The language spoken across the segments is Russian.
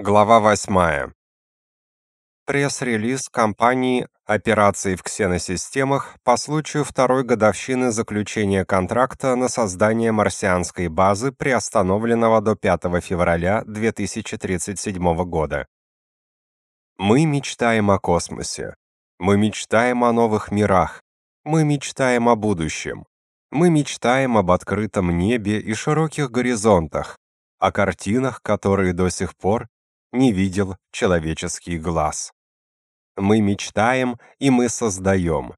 Глава 8. Пресс-релиз компании операций в ксеносистемах по случаю второй годовщины заключения контракта на создание марсианской базы, приостановленного до 5 февраля 2037 года. Мы мечтаем о космосе. Мы мечтаем о новых мирах. Мы мечтаем о будущем. Мы мечтаем об открытом небе и широких горизонтах, о картинах, которые до сих пор не видел человеческий глаз. Мы мечтаем и мы создаем.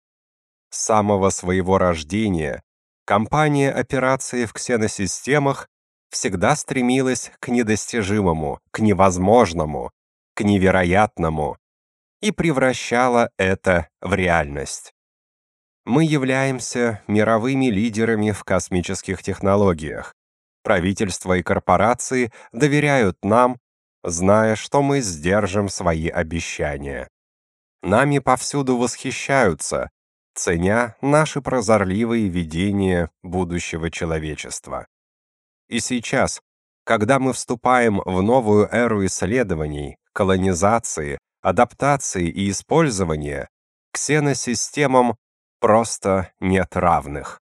С самого своего рождения компания операции в ксеносистемах всегда стремилась к недостижимому, к невозможному, к невероятному и превращала это в реальность. Мы являемся мировыми лидерами в космических технологиях. Правительства и корпорации доверяют нам зная, что мы сдержим свои обещания. Нами повсюду восхищаются, ценя наши прозорливые видения будущего человечества. И сейчас, когда мы вступаем в новую эру исследований, колонизации, адаптации и использования, ксеносистемам просто нет равных.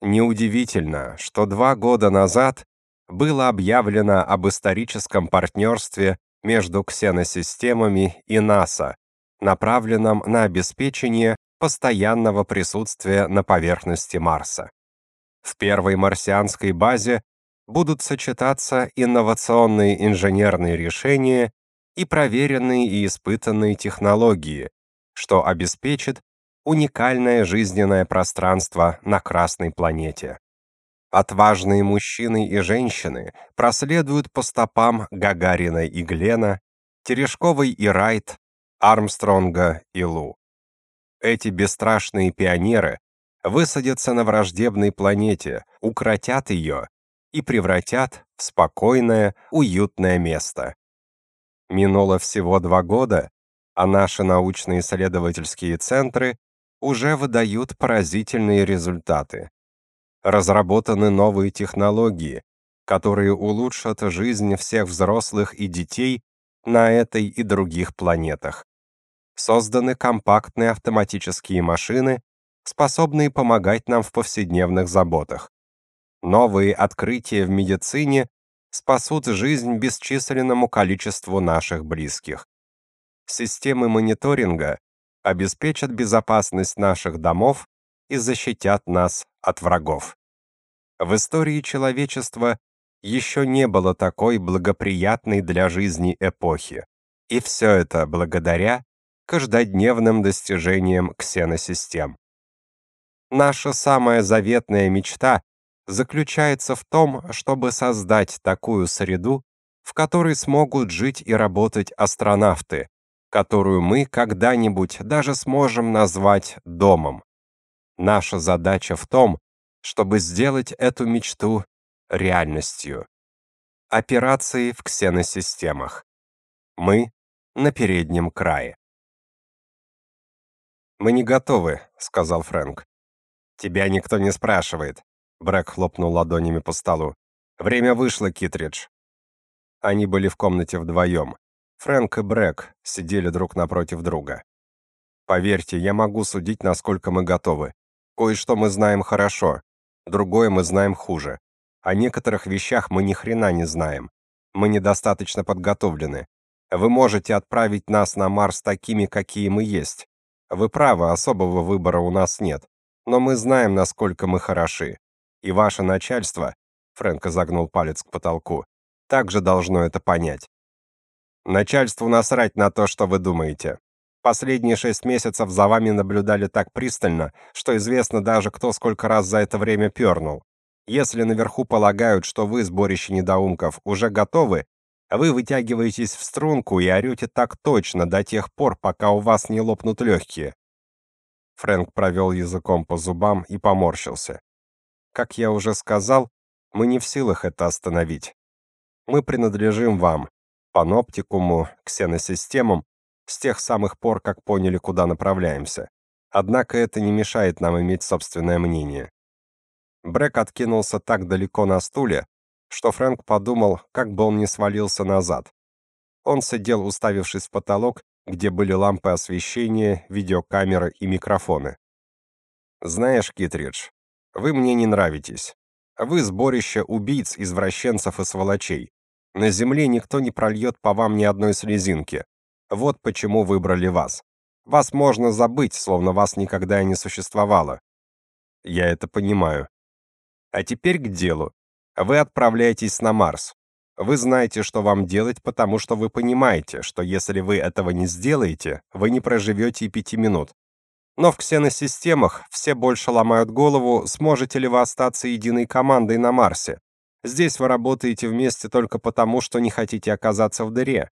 Неудивительно, что два года назад было объявлено об историческом партнерстве между ксеносистемами и НАСА, направленном на обеспечение постоянного присутствия на поверхности Марса. В первой марсианской базе будут сочетаться инновационные инженерные решения и проверенные и испытанные технологии, что обеспечит уникальное жизненное пространство на Красной планете. Отважные мужчины и женщины проследуют по стопам Гагарина и Глена, Терешковой и Райт, Армстронга и Лу. Эти бесстрашные пионеры высадятся на враждебной планете, укротят ее и превратят в спокойное, уютное место. Минуло всего два года, а наши научно-исследовательские центры уже выдают поразительные результаты разработаны новые технологии, которые улучшат жизнь всех взрослых и детей на этой и других планетах. Созданы компактные автоматические машины, способные помогать нам в повседневных заботах. Новые открытия в медицине спасут жизнь бесчисленному количеству наших близких. Системы мониторинга обеспечат безопасность наших домов и защитят нас от врагов. В истории человечества еще не было такой благоприятной для жизни эпохи. И все это благодаря каждодневным достижениям ксеносистем. Наша самая заветная мечта заключается в том, чтобы создать такую среду, в которой смогут жить и работать астронавты, которую мы когда-нибудь даже сможем назвать домом. Наша задача в том, чтобы сделать эту мечту реальностью. Операции в ксеносистемах. Мы на переднем крае. Мы не готовы, сказал Фрэнк. Тебя никто не спрашивает. Брэк хлопнул ладонями по столу. Время вышло, Китридж. Они были в комнате вдвоем. Фрэнк и Брэк сидели друг напротив друга. Поверьте, я могу судить, насколько мы готовы. Кое-что мы знаем хорошо, другое мы знаем хуже. О некоторых вещах мы ни хрена не знаем. Мы недостаточно подготовлены. Вы можете отправить нас на Марс такими, какие мы есть. Вы правы, особого выбора у нас нет. Но мы знаем, насколько мы хороши. И ваше начальство, Фрэнк загнул палец к потолку, также должно это понять. Начальству насрать на то, что вы думаете. Последние шесть месяцев за вами наблюдали так пристально, что известно даже, кто сколько раз за это время пернул. Если наверху полагают, что вы, сборище недоумков, уже готовы, вы вытягиваетесь в струнку и орете так точно до тех пор, пока у вас не лопнут легкие. Фрэнк провел языком по зубам и поморщился. Как я уже сказал, мы не в силах это остановить. Мы принадлежим вам, паноптикуму, ксеносистемам с тех самых пор, как поняли, куда направляемся. Однако это не мешает нам иметь собственное мнение. Брэк откинулся так далеко на стуле, что Фрэнк подумал, как бы он не свалился назад. Он сидел, уставившись в потолок, где были лампы освещения, видеокамеры и микрофоны. Знаешь, Китридж, вы мне не нравитесь. Вы сборище убийц, извращенцев и сволочей. На земле никто не прольет по вам ни одной слезинки. Вот почему выбрали вас. Вас можно забыть, словно вас никогда и не существовало. Я это понимаю. А теперь к делу. Вы отправляетесь на Марс. Вы знаете, что вам делать, потому что вы понимаете, что если вы этого не сделаете, вы не проживете и пяти минут. Но в ксеносистемах все больше ломают голову, сможете ли вы остаться единой командой на Марсе. Здесь вы работаете вместе только потому, что не хотите оказаться в дыре.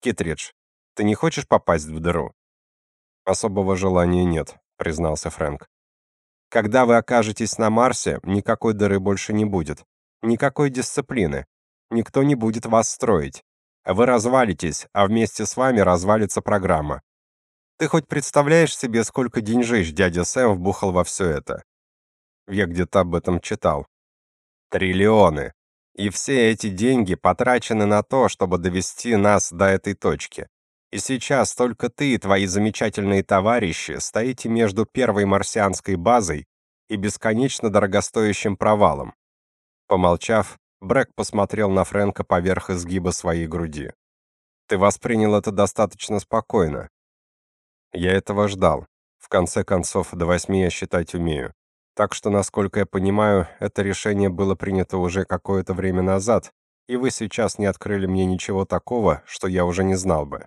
Китридж, ты не хочешь попасть в дыру? Особого желания нет, признался Фрэнк. Когда вы окажетесь на Марсе, никакой дыры больше не будет. Никакой дисциплины. Никто не будет вас строить. Вы развалитесь, а вместе с вами развалится программа. Ты хоть представляешь себе, сколько деньжищ дядя Сэм вбухал во все это? Я где-то об этом читал. Триллионы. И все эти деньги потрачены на то, чтобы довести нас до этой точки. И сейчас только ты и твои замечательные товарищи стоите между первой марсианской базой и бесконечно дорогостоящим провалом. Помолчав, Брэк посмотрел на Фрэнка поверх изгиба своей груди. Ты воспринял это достаточно спокойно. Я этого ждал. В конце концов, до восьми я считать умею. Так что, насколько я понимаю, это решение было принято уже какое-то время назад, и вы сейчас не открыли мне ничего такого, что я уже не знал бы.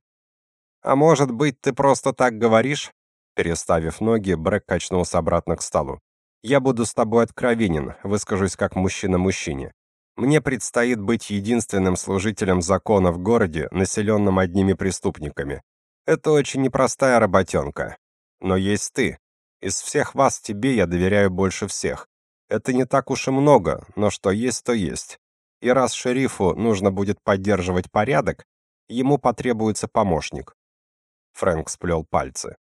А может быть, ты просто так говоришь? Переставив ноги, Брэк качнулся обратно к столу. Я буду с тобой откровенен, выскажусь как мужчина мужчине. Мне предстоит быть единственным служителем закона в городе, населенном одними преступниками. Это очень непростая работенка. Но есть ты. Из всех вас тебе я доверяю больше всех. Это не так уж и много, но что есть, то есть. И раз шерифу нужно будет поддерживать порядок, ему потребуется помощник. Фрэнк сплел пальцы.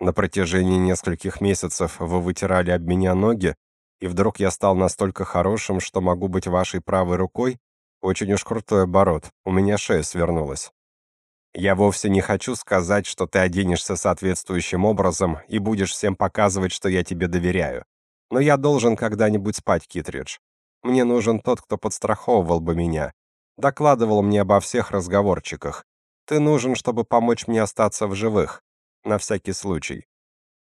На протяжении нескольких месяцев вы вытирали об меня ноги, и вдруг я стал настолько хорошим, что могу быть вашей правой рукой? Очень уж крутой оборот. У меня шея свернулась. Я вовсе не хочу сказать, что ты оденешься соответствующим образом и будешь всем показывать, что я тебе доверяю. Но я должен когда-нибудь спать, Китридж. Мне нужен тот, кто подстраховывал бы меня, докладывал мне обо всех разговорчиках. Ты нужен, чтобы помочь мне остаться в живых, на всякий случай.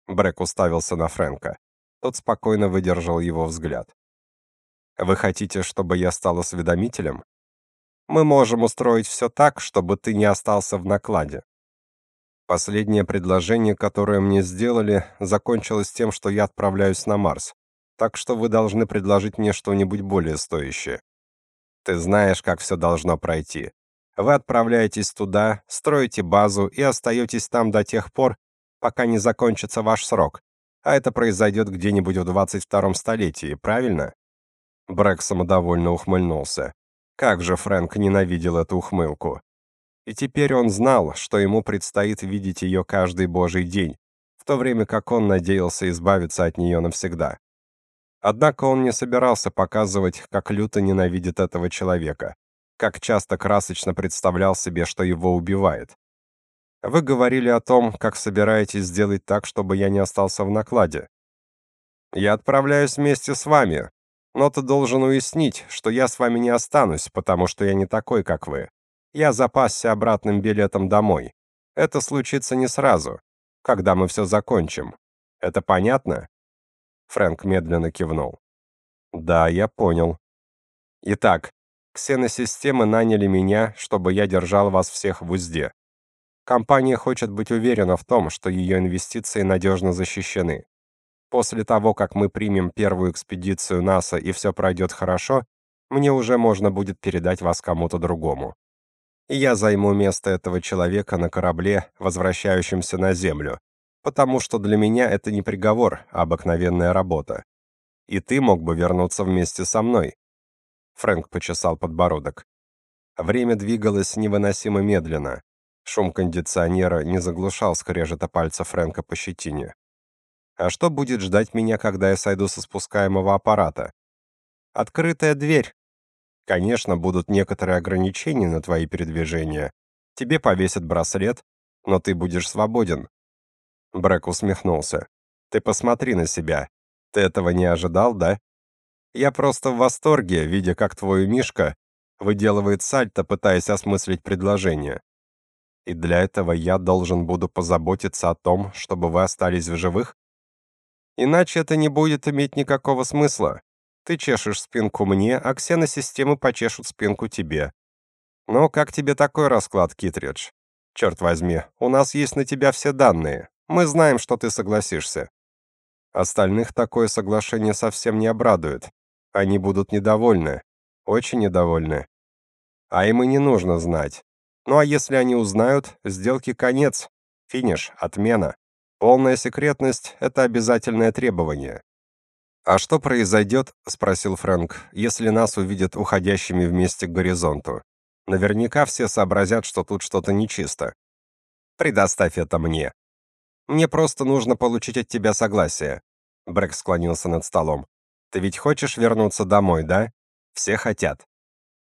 Брэк уставился на Фрэнка. Тот спокойно выдержал его взгляд. Вы хотите, чтобы я стал осведомителем? Мы можем устроить все так, чтобы ты не остался в накладе. Последнее предложение, которое мне сделали, закончилось тем, что я отправляюсь на Марс. Так что вы должны предложить мне что-нибудь более стоящее. Ты знаешь, как все должно пройти. Вы отправляетесь туда, строите базу и остаетесь там до тех пор, пока не закончится ваш срок. А это произойдет где-нибудь в 22-м столетии, правильно? Брэк самодовольно ухмыльнулся. Как же Фрэнк ненавидел эту ухмылку. И теперь он знал, что ему предстоит видеть ее каждый божий день, в то время как он надеялся избавиться от нее навсегда. Однако он не собирался показывать, как люто ненавидит этого человека, как часто красочно представлял себе, что его убивает. Вы говорили о том, как собираетесь сделать так, чтобы я не остался в накладе. Я отправляюсь вместе с вами, но ты должен уяснить, что я с вами не останусь, потому что я не такой, как вы. Я запасся обратным билетом домой. Это случится не сразу, когда мы все закончим. Это понятно? Фрэнк медленно кивнул. Да, я понял. Итак, ксеносистемы наняли меня, чтобы я держал вас всех в узде. Компания хочет быть уверена в том, что ее инвестиции надежно защищены. После того, как мы примем первую экспедицию НАСА и все пройдет хорошо, мне уже можно будет передать вас кому-то другому. И я займу место этого человека на корабле, возвращающемся на Землю, потому что для меня это не приговор, а обыкновенная работа. И ты мог бы вернуться вместе со мной. Фрэнк почесал подбородок. Время двигалось невыносимо медленно. Шум кондиционера не заглушал скрежета пальца Фрэнка по щетине. А что будет ждать меня, когда я сойду со спускаемого аппарата? Открытая дверь. Конечно, будут некоторые ограничения на твои передвижения, Тебе повесят браслет, но ты будешь свободен. Брэк усмехнулся. Ты посмотри на себя. Ты этого не ожидал, да? Я просто в восторге, видя, как твой Мишка выделывает сальто, пытаясь осмыслить предложение. И для этого я должен буду позаботиться о том, чтобы вы остались в живых? Иначе это не будет иметь никакого смысла. Ты чешешь спинку мне, а ксеносистемы почешут спинку тебе. Ну, как тебе такой расклад, Китридж? Черт возьми, у нас есть на тебя все данные. Мы знаем, что ты согласишься. Остальных такое соглашение совсем не обрадует. Они будут недовольны, очень недовольны. А им и не нужно знать. Ну а если они узнают, сделки конец, финиш, отмена. Полная секретность это обязательное требование. А что произойдет, спросил Фрэнк, если нас увидят уходящими вместе к горизонту? Наверняка все сообразят, что тут что-то нечисто. Предоставь это мне. Мне просто нужно получить от тебя согласие. Брэк склонился над столом. Ты ведь хочешь вернуться домой, да? Все хотят.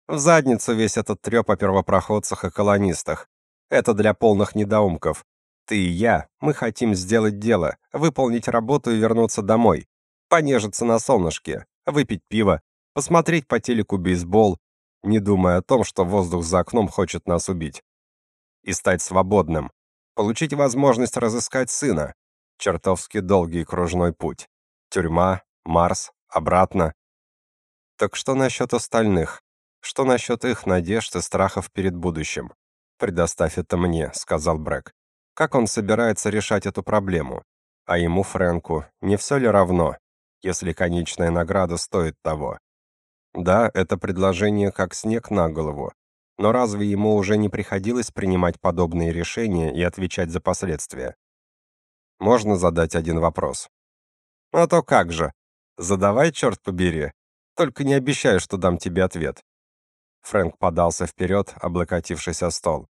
В задницу весь этот трёп о первопроходцах и колонистах. Это для полных недоумков. Ты и я, мы хотим сделать дело, выполнить работу и вернуться домой. Понежиться на солнышке, выпить пиво, посмотреть по телеку бейсбол, не думая о том, что воздух за окном хочет нас убить. И стать свободным, получить возможность разыскать сына. Чертовски долгий кружной путь. Тюрьма, Марс, обратно. Так что насчет остальных? Что насчет их надежд и страхов перед будущим? Предоставь это мне, сказал Брэк. Как он собирается решать эту проблему? А ему, Фрэнку, не все ли равно, если конечная награда стоит того? Да, это предложение как снег на голову, но разве ему уже не приходилось принимать подобные решения и отвечать за последствия? Можно задать один вопрос. А то как же? Задавай, черт побери. Только не обещай, что дам тебе ответ. Фрэнк подался вперед, облокотившись о стол.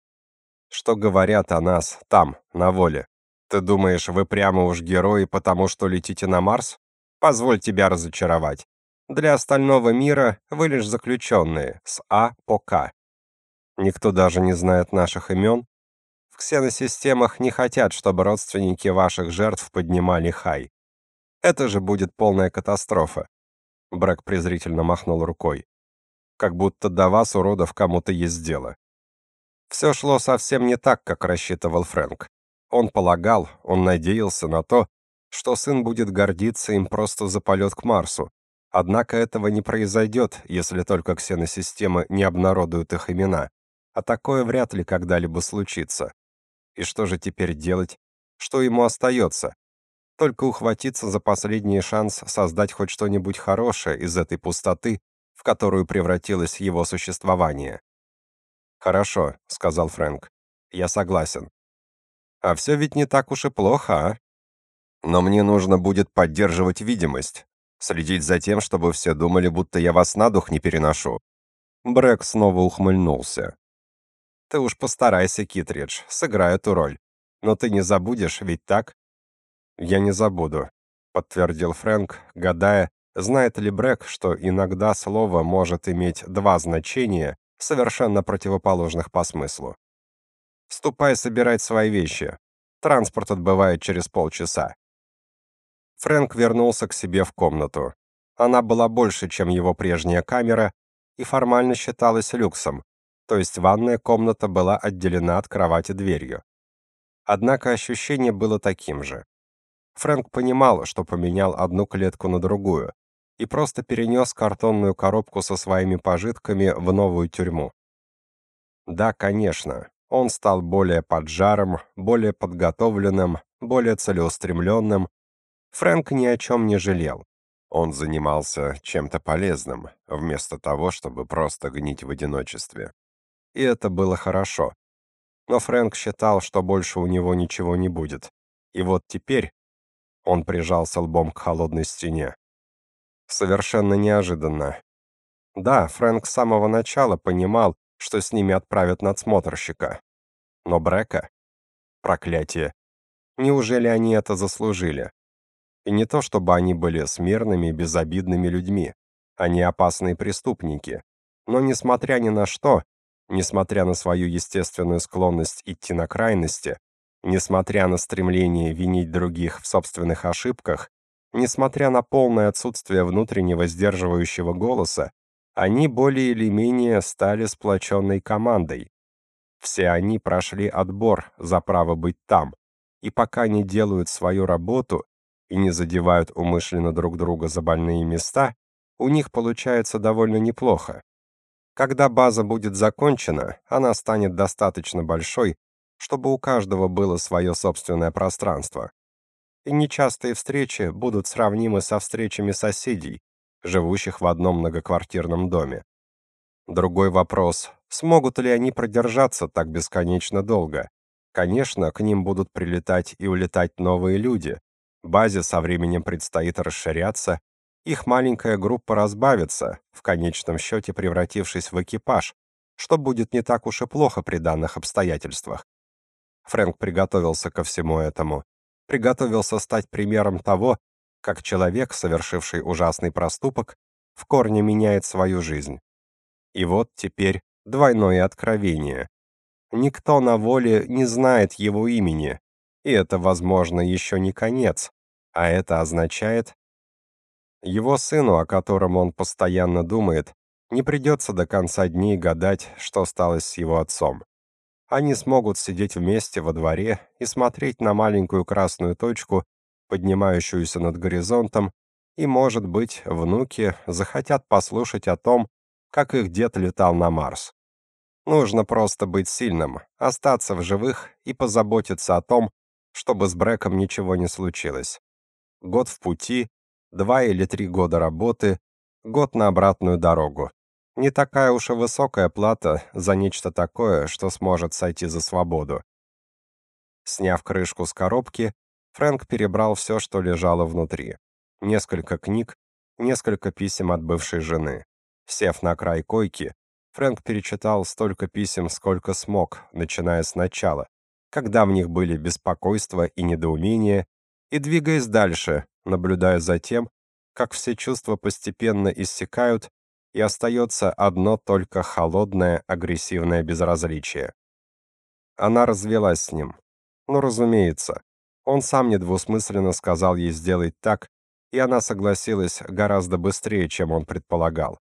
Что говорят о нас там, на воле? Ты думаешь, вы прямо уж герои, потому что летите на Марс? Позволь тебя разочаровать. Для остального мира вы лишь заключенные, с А по К. Никто даже не знает наших имен. В ксеносистемах не хотят, чтобы родственники ваших жертв поднимали хай. Это же будет полная катастрофа. Брэк презрительно махнул рукой. Как будто до вас, уродов, кому-то есть дело. Все шло совсем не так, как рассчитывал Фрэнк. Он полагал, он надеялся на то, что сын будет гордиться им просто за полет к Марсу, Однако этого не произойдет, если только ксеносистемы не обнародуют их имена, а такое вряд ли когда-либо случится. И что же теперь делать? Что ему остается? Только ухватиться за последний шанс создать хоть что-нибудь хорошее из этой пустоты, в которую превратилось его существование. «Хорошо», — сказал Фрэнк. «Я согласен». «А все ведь не так уж и плохо, а?» «Но мне нужно будет поддерживать видимость, Следить за тем, чтобы все думали, будто я вас на дух не переношу. Брэк снова ухмыльнулся. Ты уж постарайся, Китридж, сыграй эту роль. Но ты не забудешь, ведь так? Я не забуду, подтвердил Фрэнк, гадая, знает ли Брэк, что иногда слово может иметь два значения, совершенно противоположных по смыслу. Ступай собирать свои вещи. Транспорт отбывает через полчаса. Фрэнк вернулся к себе в комнату. Она была больше, чем его прежняя камера, и формально считалась люксом, то есть ванная комната была отделена от кровати дверью. Однако ощущение было таким же. Фрэнк понимал, что поменял одну клетку на другую и просто перенес картонную коробку со своими пожитками в новую тюрьму. Да, конечно, он стал более поджаром, более подготовленным, более целеустремленным, Фрэнк ни о чем не жалел. Он занимался чем-то полезным, вместо того, чтобы просто гнить в одиночестве. И это было хорошо. Но Фрэнк считал, что больше у него ничего не будет. И вот теперь он прижался лбом к холодной стене. Совершенно неожиданно. Да, Фрэнк с самого начала понимал, что с ними отправят надсмотрщика. Но Брека? Проклятие. Неужели они это заслужили? И не то, чтобы они были смирными безобидными людьми. Они опасные преступники. Но, несмотря ни на что, Несмотря на свою естественную склонность идти на крайности, несмотря на стремление винить других в собственных ошибках, несмотря на полное отсутствие внутреннего сдерживающего голоса, они более или менее стали сплоченной командой. Все они прошли отбор за право быть там, и пока не делают свою работу и не задевают умышленно друг друга за больные места, у них получается довольно неплохо. Когда база будет закончена, она станет достаточно большой, чтобы у каждого было свое собственное пространство. И нечастые встречи будут сравнимы со встречами соседей, живущих в одном многоквартирном доме. Другой вопрос: смогут ли они продержаться так бесконечно долго? Конечно, к ним будут прилетать и улетать новые люди. Базе со временем предстоит расширяться, их маленькая группа разбавится, в конечном счете превратившись в экипаж, что будет не так уж и плохо при данных обстоятельствах. Фрэнк приготовился ко всему этому. Приготовился стать примером того, как человек, совершивший ужасный проступок, в корне меняет свою жизнь. И вот теперь двойное откровение. Никто на воле не знает его имени, и это, возможно, еще не конец, а это означает, его сыну, о котором он постоянно думает, не придется до конца дней гадать, что стало с его отцом. Они смогут сидеть вместе во дворе и смотреть на маленькую красную точку, поднимающуюся над горизонтом, и, может быть, внуки захотят послушать о том, как их дед летал на Марс. Нужно просто быть сильным, остаться в живых и позаботиться о том, чтобы с Брэком ничего не случилось. Год в пути, два или три года работы, год на обратную дорогу. Не такая уж и высокая плата за нечто такое, что сможет сойти за свободу. Сняв крышку с коробки, Фрэнк перебрал все, что лежало внутри. Несколько книг, несколько писем от бывшей жены. Сев на край койки, Фрэнк перечитал столько писем, сколько смог, начиная с начала, когда в них были беспокойство и недоумение, и двигаясь дальше, наблюдая за тем, как все чувства постепенно иссякают, и остается одно только холодное, агрессивное безразличие. Она развелась с ним. Ну, разумеется. Он сам недвусмысленно сказал ей сделать так, и она согласилась гораздо быстрее, чем он предполагал.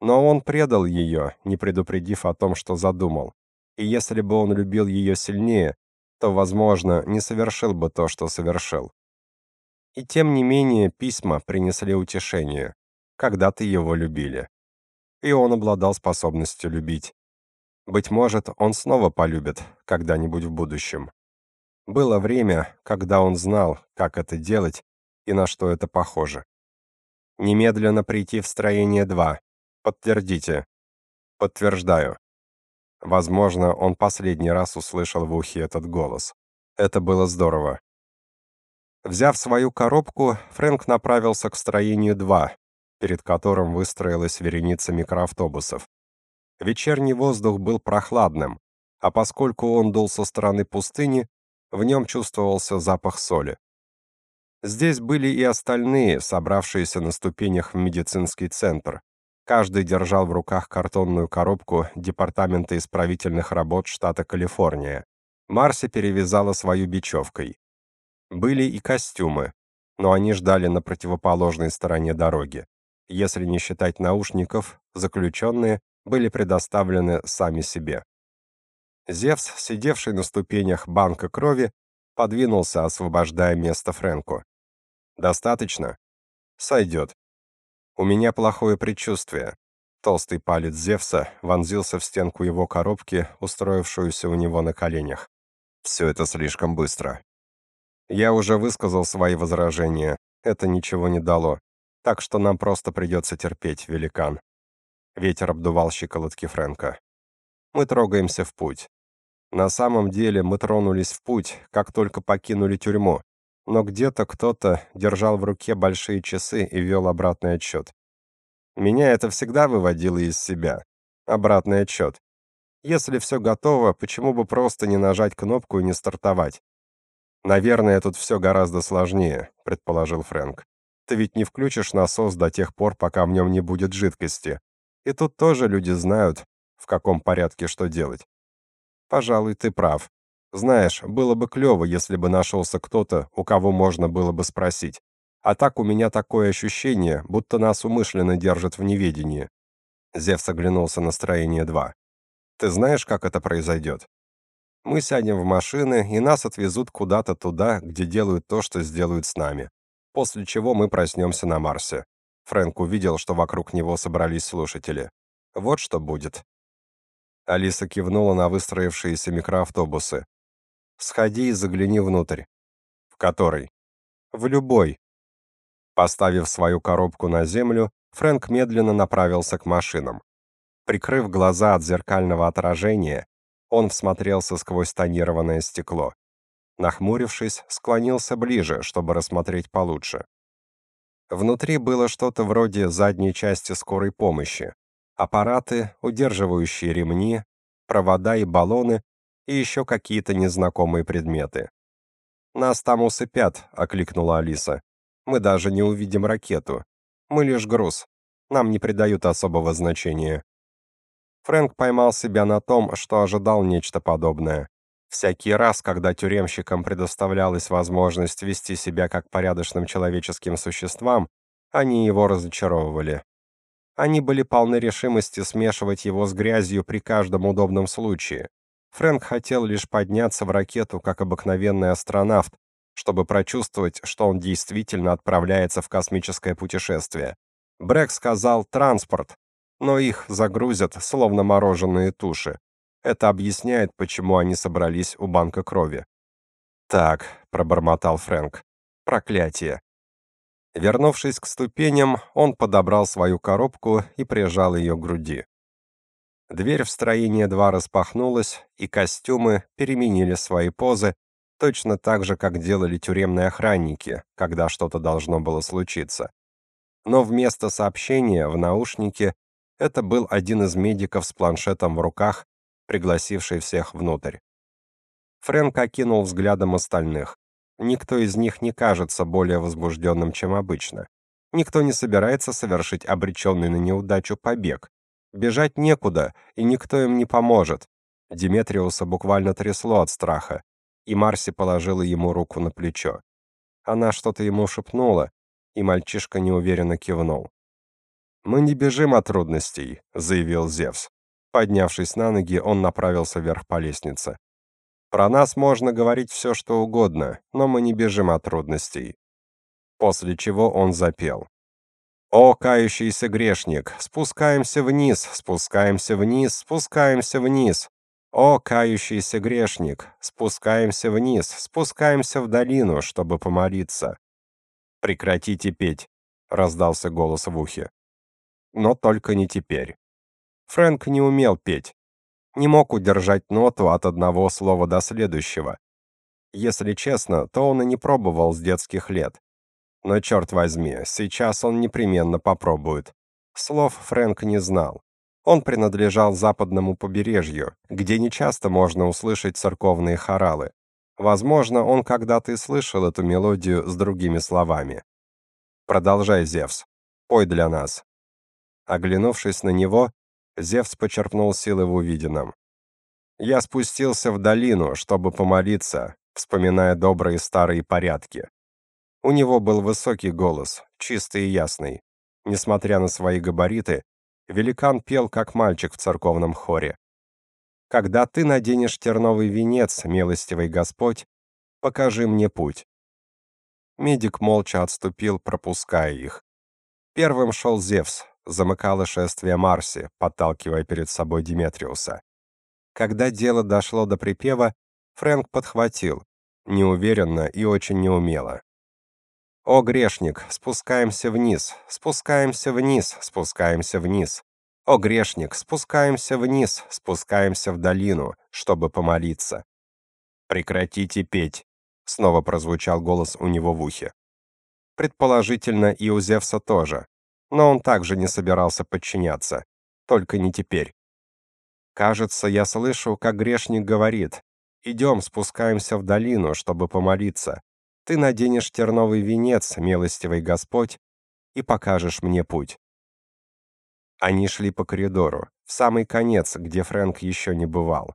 Но он предал ее, не предупредив о том, что задумал. И если бы он любил ее сильнее, то, возможно, не совершил бы то, что совершил. И тем не менее письма принесли утешение. Когда-то его любили. И он обладал способностью любить. Быть может, он снова полюбит когда-нибудь в будущем. Было время, когда он знал, как это делать и на что это похоже. Немедленно прийти в строение 2. Подтвердите. Подтверждаю. Возможно, он последний раз услышал в ухе этот голос. Это было здорово. Взяв свою коробку, Фрэнк направился к строению 2, перед которым выстроилась вереница микроавтобусов. Вечерний воздух был прохладным, а поскольку он дул со стороны пустыни, в нем чувствовался запах соли. Здесь были и остальные, собравшиеся на ступенях в медицинский центр. Каждый держал в руках картонную коробку Департамента исправительных работ штата Калифорния. Марси перевязала свою бечевкой. Были и костюмы, но они ждали на противоположной стороне дороги. Если не считать наушников, заключенные были предоставлены сами себе. Зевс, сидевший на ступенях банка крови, подвинулся, освобождая место Фрэнку. Достаточно? Сойдет. У меня плохое предчувствие. Толстый палец Зевса вонзился в стенку его коробки, устроившуюся у него на коленях. Все это слишком быстро. Я уже высказал свои возражения. Это ничего не дало. Так что нам просто придется терпеть, великан. Ветер обдувал щиколотки Фрэнка. Мы трогаемся в путь. На самом деле мы тронулись в путь, как только покинули тюрьму. Но где-то кто-то держал в руке большие часы и вел обратный отсчет. Меня это всегда выводило из себя. Обратный отсчет. Если все готово, почему бы просто не нажать кнопку и не стартовать? Наверное, тут все гораздо сложнее, предположил Фрэнк. Ты ведь не включишь насос до тех пор, пока в нем не будет жидкости. И тут тоже люди знают, в каком порядке что делать. Пожалуй, ты прав. Знаешь, было бы клёво, если бы нашелся кто-то, у кого можно было бы спросить. А так у меня такое ощущение, будто нас умышленно держат в неведении. Зевс оглянулся на строение 2. Ты знаешь, как это произойдет? Мы сядем в машины, и нас отвезут куда-то туда, где делают то, что сделают с нами. После чего мы проснемся на Марсе. Фрэнк увидел, что вокруг него собрались слушатели. Вот что будет. Алиса кивнула на выстроившиеся микроавтобусы. Сходи и загляни внутрь. В который? В любой. Поставив свою коробку на землю, Фрэнк медленно направился к машинам. Прикрыв глаза от зеркального отражения, он всмотрелся сквозь тонированное стекло. Нахмурившись, склонился ближе, чтобы рассмотреть получше. Внутри было что-то вроде задней части скорой помощи. Аппараты, удерживающие ремни, провода и баллоны, и еще какие-то незнакомые предметы. «Нас там усыпят», — окликнула Алиса. Мы даже не увидим ракету. Мы лишь груз. Нам не придают особого значения. Фрэнк поймал себя на том, что ожидал нечто подобное. Всякий раз, когда тюремщикам предоставлялась возможность вести себя как порядочным человеческим существам, они его разочаровывали. Они были полны решимости смешивать его с грязью при каждом удобном случае. Фрэнк хотел лишь подняться в ракету, как обыкновенный астронавт, чтобы прочувствовать, что он действительно отправляется в космическое путешествие. Брэк сказал «транспорт», но их загрузят, словно мороженые туши. Это объясняет, почему они собрались у банка крови. «Так», — пробормотал Фрэнк, — «проклятие». Вернувшись к ступеням, он подобрал свою коробку и прижал ее к груди. Дверь в строение 2 распахнулась, и костюмы переменили свои позы, точно так же, как делали тюремные охранники, когда что-то должно было случиться. Но вместо сообщения в наушнике это был один из медиков с планшетом в руках, пригласивший всех внутрь. Фрэнк окинул взглядом остальных. Никто из них не кажется более возбужденным, чем обычно. Никто не собирается совершить обреченный на неудачу побег. Бежать некуда, и никто им не поможет. Диметриуса буквально трясло от страха и Марси положила ему руку на плечо. Она что-то ему шепнула, и мальчишка неуверенно кивнул. «Мы не бежим от трудностей», — заявил Зевс. Поднявшись на ноги, он направился вверх по лестнице. «Про нас можно говорить все, что угодно, но мы не бежим от трудностей». После чего он запел. «О, кающийся грешник, спускаемся вниз, спускаемся вниз, спускаемся вниз. О, кающийся грешник, спускаемся вниз, спускаемся в долину, чтобы помолиться. Прекратите петь, раздался голос в ухе. Но только не теперь. Фрэнк не умел петь. Не мог удержать ноту от одного слова до следующего. Если честно, то он и не пробовал с детских лет. Но черт возьми, сейчас он непременно попробует. Слов Фрэнк не знал. Он принадлежал западному побережью, где нечасто можно услышать церковные хоралы. Возможно, он когда-то и слышал эту мелодию с другими словами. Продолжай, Зевс. Пой для нас. Оглянувшись на него, Зевс почерпнул силы в увиденном. Я спустился в долину, чтобы помолиться, вспоминая добрые старые порядки. У него был высокий голос, чистый и ясный. Несмотря на свои габариты, Великан пел, как мальчик в церковном хоре. «Когда ты наденешь терновый венец, милостивый Господь, покажи мне путь». Медик молча отступил, пропуская их. Первым шел Зевс, замыкало шествие Марси, подталкивая перед собой Диметриуса. Когда дело дошло до припева, Фрэнк подхватил, неуверенно и очень неумело. О, грешник, спускаемся вниз, спускаемся вниз, спускаемся вниз. О, грешник, спускаемся вниз, спускаемся в долину, чтобы помолиться. Прекратите петь, снова прозвучал голос у него в ухе. Предположительно, и у Зевса тоже, но он также не собирался подчиняться, только не теперь. Кажется, я слышу, как грешник говорит: «Идем, спускаемся в долину, чтобы помолиться ты наденешь терновый венец, милостивый Господь, и покажешь мне путь. Они шли по коридору, в самый конец, где Фрэнк еще не бывал.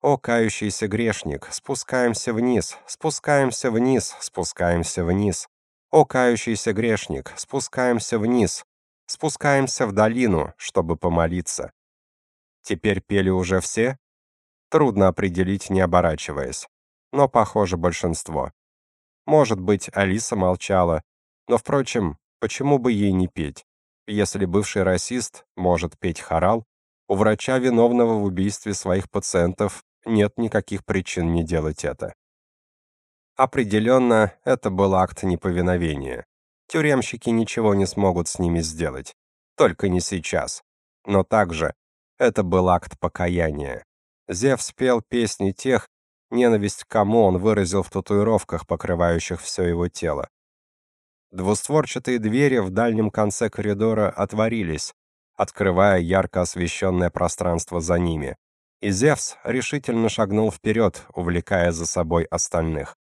О, кающийся грешник, спускаемся вниз, спускаемся вниз, спускаемся вниз. О, кающийся грешник, спускаемся вниз, спускаемся в долину, чтобы помолиться. Теперь пели уже все? Трудно определить, не оборачиваясь. Но, похоже, большинство. Может быть, Алиса молчала, но, впрочем, почему бы ей не петь? Если бывший расист может петь хорал, у врача, виновного в убийстве своих пациентов, нет никаких причин не делать это. Определенно, это был акт неповиновения. Тюремщики ничего не смогут с ними сделать. Только не сейчас. Но также это был акт покаяния. Зевс спел песни тех, ненависть к кому он выразил в татуировках, покрывающих все его тело. Двустворчатые двери в дальнем конце коридора отворились, открывая ярко освещенное пространство за ними. И Зевс решительно шагнул вперед, увлекая за собой остальных.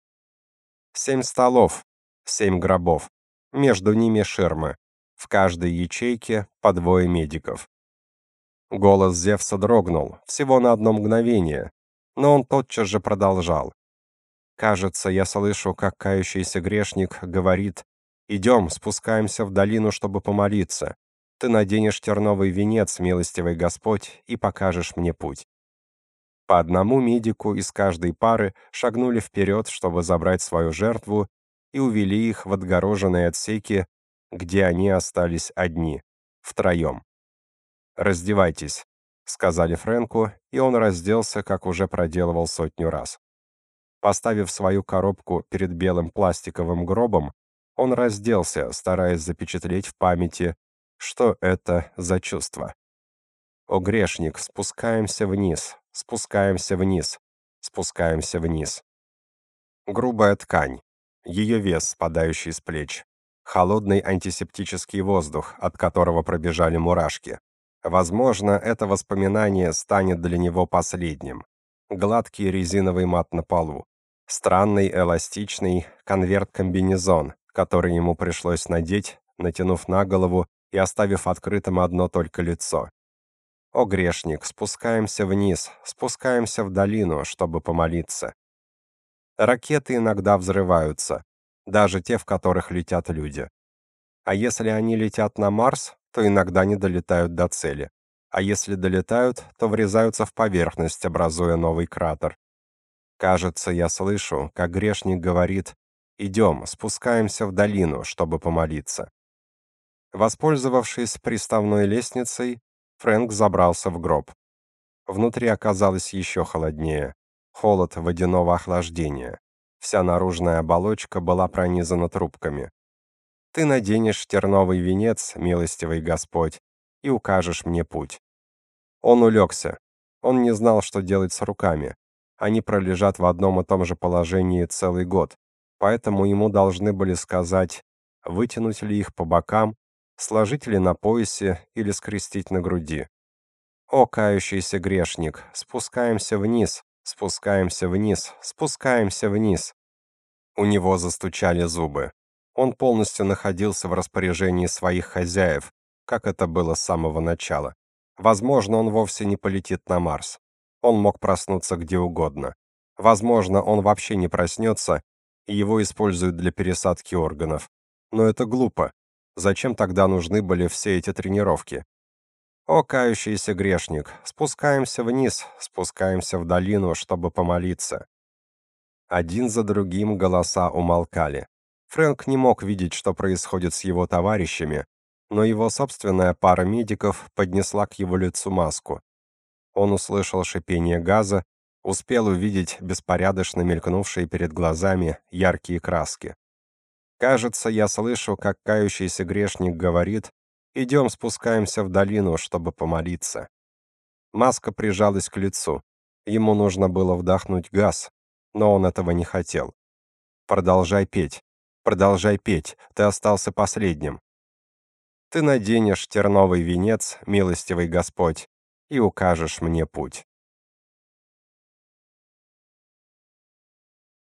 Семь столов, семь гробов. Между ними ширмы. В каждой ячейке по двое медиков. Голос Зевса дрогнул, всего на одно мгновение, но он тотчас же продолжал. Кажется, я слышу, как кающийся грешник говорит: «Идем, спускаемся в долину, чтобы помолиться. Ты наденешь терновый венец, милостивый Господь, и покажешь мне путь». По одному медику из каждой пары шагнули вперед, чтобы забрать свою жертву, и увели их в отгороженные отсеки, где они остались одни, втроем. «Раздевайтесь», — сказали Фрэнку, и он разделся, как уже проделывал сотню раз. Поставив свою коробку перед белым пластиковым гробом, он разделся, стараясь запечатлеть в памяти, что это за чувство. «О, грешник, спускаемся вниз, спускаемся вниз, спускаемся вниз». Грубая ткань, ее вес, спадающий с плеч, холодный антисептический воздух, от которого пробежали мурашки. Возможно, это воспоминание станет для него последним. Гладкий резиновый мат на полу, странный эластичный конверт-комбинезон, который ему пришлось надеть, натянув на голову и оставив открытым одно только лицо. О грешник, спускаемся вниз, спускаемся в долину, чтобы помолиться. Ракеты иногда взрываются, даже те, в которых летят люди. А если они летят на Марс, то иногда не долетают до цели. А если долетают, то врезаются в поверхность, образуя новый кратер. Кажется, я слышу, как грешник говорит: «Идем, спускаемся в долину, чтобы помолиться". Воспользовавшись приставной лестницей, Фрэнк забрался в гроб. Внутри оказалось еще холоднее. Холод водяного охлаждения. Вся наружная оболочка была пронизана трубками. Ты наденешь терновый венец, милостивый Господь, и укажешь мне путь. Он улегся. Он не знал, что делать с руками. Они пролежат в одном и том же положении целый год. Поэтому ему должны были сказать, вытянуть ли их по бокам, сложить ли на поясе или скрестить на груди. О, кающийся грешник, спускаемся вниз, спускаемся вниз, спускаемся вниз. У него застучали зубы. Он полностью находился в распоряжении своих хозяев, как это было с самого начала. Возможно, он вовсе не полетит на Марс. Он мог проснуться где угодно. Возможно, он вообще не проснется, и его используют для пересадки органов. Но это глупо. Зачем тогда нужны были все эти тренировки? О, кающийся грешник, спускаемся вниз, спускаемся в долину, чтобы помолиться. Один за другим голоса умолкали. Фрэнк не мог видеть, что происходит с его товарищами, но его собственная пара медиков поднесла к его лицу маску. Он услышал шипение газа, успел увидеть беспорядочно мелькнувшие перед глазами яркие краски. Кажется, я слышу, как кающийся грешник говорит: «Идем, спускаемся в долину, чтобы помолиться". Маска прижалась к лицу. Ему нужно было вдохнуть газ, но он этого не хотел. Продолжай петь. Продолжай петь, ты остался последним. Ты наденешь терновый венец, милостивый Господь, и укажешь мне путь.